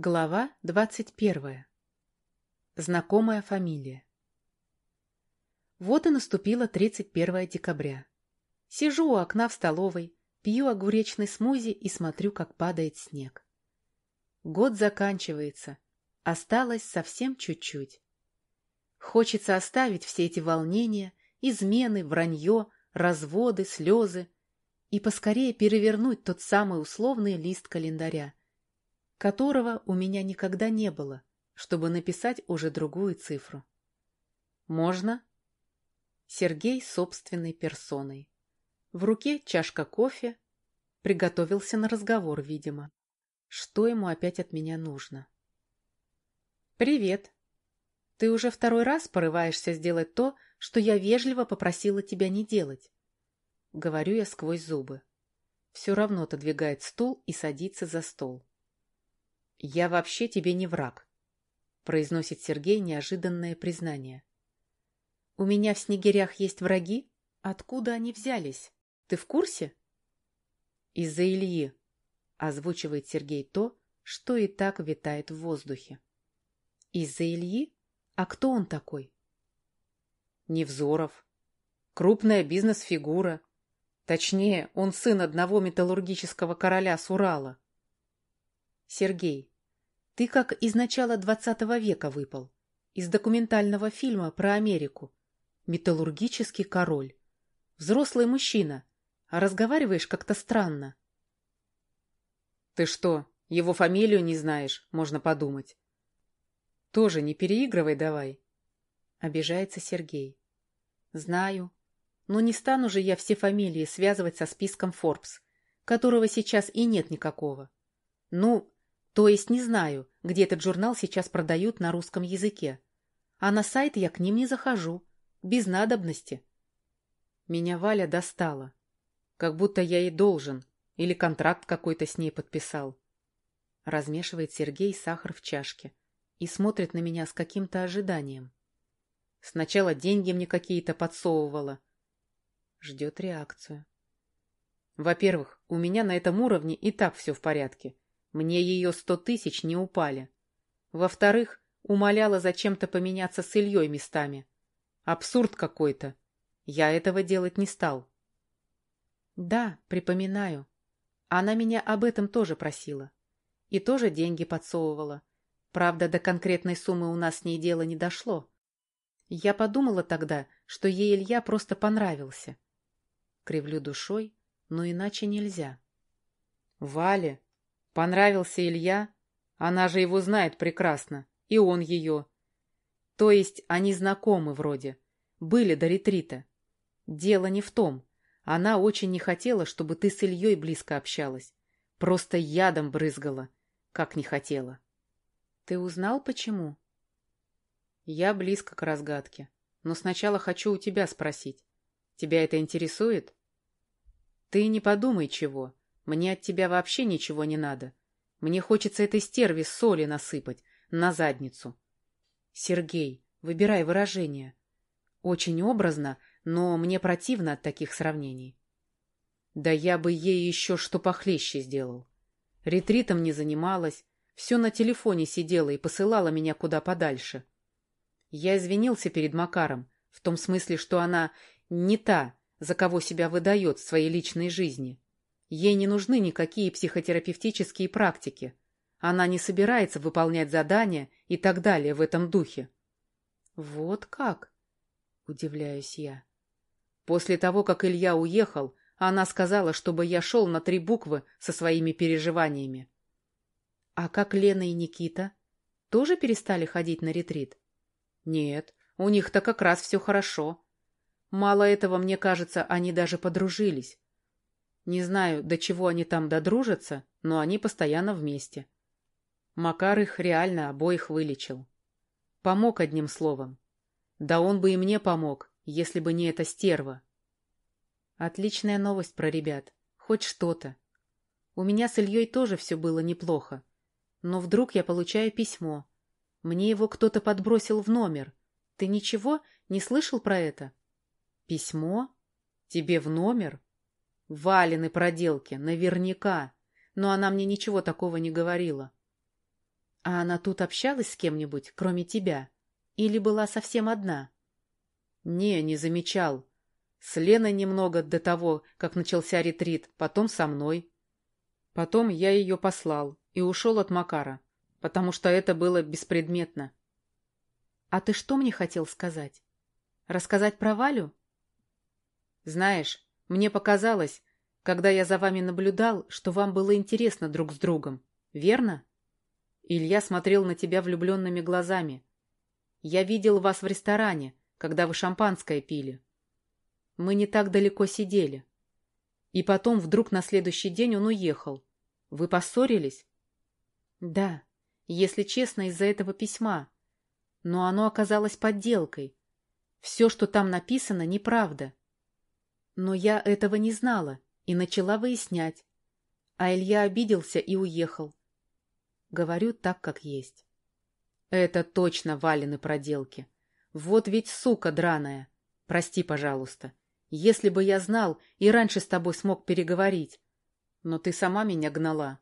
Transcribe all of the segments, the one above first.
Глава двадцать первая. Знакомая фамилия. Вот и наступило 31 декабря. Сижу у окна в столовой, пью огуречный смузи и смотрю, как падает снег. Год заканчивается, осталось совсем чуть-чуть. Хочется оставить все эти волнения, измены, вранье, разводы, слезы и поскорее перевернуть тот самый условный лист календаря которого у меня никогда не было, чтобы написать уже другую цифру. Можно? Сергей собственной персоной. В руке чашка кофе. Приготовился на разговор, видимо. Что ему опять от меня нужно? «Привет. Ты уже второй раз порываешься сделать то, что я вежливо попросила тебя не делать?» Говорю я сквозь зубы. Все равно отодвигает стул и садится за стол. «Я вообще тебе не враг», — произносит Сергей неожиданное признание. «У меня в снегирях есть враги? Откуда они взялись? Ты в курсе?» «Из-за Ильи», — озвучивает Сергей то, что и так витает в воздухе. «Из-за Ильи? А кто он такой?» «Невзоров. Крупная бизнес-фигура. Точнее, он сын одного металлургического короля с Урала. Сергей, ты как из начала двадцатого века выпал. Из документального фильма про Америку. Металлургический король. Взрослый мужчина. А разговариваешь как-то странно. Ты что, его фамилию не знаешь, можно подумать. Тоже не переигрывай давай. Обижается Сергей. Знаю. Но не стану же я все фамилии связывать со списком Forbes, которого сейчас и нет никакого. Ну, то есть не знаю, где этот журнал сейчас продают на русском языке. А на сайт я к ним не захожу. Без надобности. Меня Валя достала. Как будто я ей должен. Или контракт какой-то с ней подписал. Размешивает Сергей сахар в чашке. И смотрит на меня с каким-то ожиданием. Сначала деньги мне какие-то подсовывала. Ждет реакцию. Во-первых, у меня на этом уровне и так все в порядке. Мне ее сто тысяч не упали. Во-вторых, умоляла зачем-то поменяться с Ильей местами. Абсурд какой-то. Я этого делать не стал. Да, припоминаю. Она меня об этом тоже просила. И тоже деньги подсовывала. Правда, до конкретной суммы у нас с ней дело не дошло. Я подумала тогда, что ей Илья просто понравился. Кривлю душой, но иначе нельзя. — Валя, Понравился Илья? Она же его знает прекрасно. И он ее. То есть они знакомы вроде. Были до ретрита. Дело не в том. Она очень не хотела, чтобы ты с Ильей близко общалась. Просто ядом брызгала, как не хотела. Ты узнал, почему? Я близко к разгадке. Но сначала хочу у тебя спросить. Тебя это интересует? Ты не подумай чего. Мне от тебя вообще ничего не надо. Мне хочется этой стерве соли насыпать на задницу. Сергей, выбирай выражение. Очень образно, но мне противно от таких сравнений. Да я бы ей еще что похлеще сделал. Ретритом не занималась, все на телефоне сидела и посылала меня куда подальше. Я извинился перед Макаром, в том смысле, что она не та, за кого себя выдает в своей личной жизни. Ей не нужны никакие психотерапевтические практики. Она не собирается выполнять задания и так далее в этом духе. Вот как? Удивляюсь я. После того, как Илья уехал, она сказала, чтобы я шел на три буквы со своими переживаниями. А как Лена и Никита? Тоже перестали ходить на ретрит? Нет, у них-то как раз все хорошо. Мало этого, мне кажется, они даже подружились. Не знаю, до чего они там додружатся, но они постоянно вместе. Макар их реально обоих вылечил. Помог одним словом. Да он бы и мне помог, если бы не эта стерва. Отличная новость про ребят. Хоть что-то. У меня с Ильей тоже все было неплохо. Но вдруг я получаю письмо. Мне его кто-то подбросил в номер. Ты ничего не слышал про это? Письмо? Тебе в номер? Валины проделки, наверняка. Но она мне ничего такого не говорила. А она тут общалась с кем-нибудь, кроме тебя? Или была совсем одна? Не, не замечал. С Леной немного до того, как начался ретрит, потом со мной. Потом я ее послал и ушел от Макара, потому что это было беспредметно. А ты что мне хотел сказать? Рассказать про Валю? Знаешь, мне показалось, когда я за вами наблюдал, что вам было интересно друг с другом, верно? Илья смотрел на тебя влюбленными глазами. Я видел вас в ресторане, когда вы шампанское пили. Мы не так далеко сидели. И потом вдруг на следующий день он уехал. Вы поссорились? Да, если честно, из-за этого письма. Но оно оказалось подделкой. Все, что там написано, неправда. Но я этого не знала и начала выяснять. А Илья обиделся и уехал. Говорю так, как есть. Это точно Валины проделки. Вот ведь сука драная. Прости, пожалуйста. Если бы я знал и раньше с тобой смог переговорить. Но ты сама меня гнала.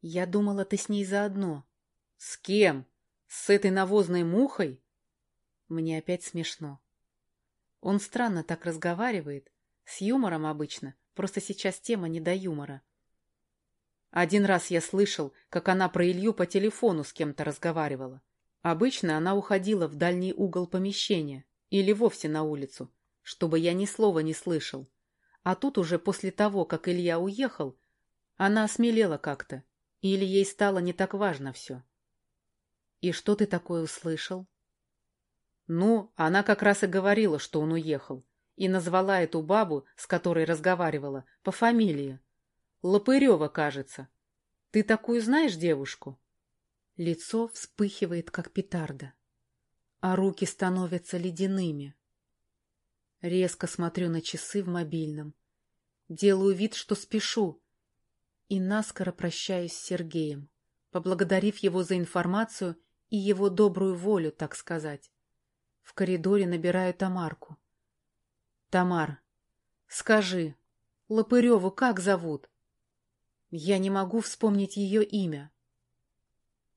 Я думала, ты с ней заодно. С кем? С этой навозной мухой? Мне опять смешно. Он странно так разговаривает. С юмором обычно. Просто сейчас тема не до юмора. Один раз я слышал, как она про Илью по телефону с кем-то разговаривала. Обычно она уходила в дальний угол помещения или вовсе на улицу, чтобы я ни слова не слышал. А тут уже после того, как Илья уехал, она осмелела как-то, или ей стало не так важно все. И что ты такое услышал? Ну, она как раз и говорила, что он уехал, и назвала эту бабу, с которой разговаривала, по фамилии. Лопырева, кажется. Ты такую знаешь девушку? Лицо вспыхивает, как петарда, а руки становятся ледяными. Резко смотрю на часы в мобильном. Делаю вид, что спешу, и наскоро прощаюсь с Сергеем, поблагодарив его за информацию и его добрую волю, так сказать. В коридоре набираю Тамарку. «Тамар, скажи, Лопыреву как зовут?» Я не могу вспомнить ее имя.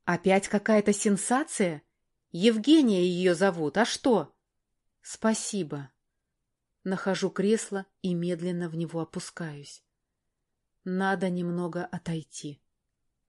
Опять какая-то сенсация? Евгения ее зовут, а что? Спасибо. Нахожу кресло и медленно в него опускаюсь. Надо немного отойти.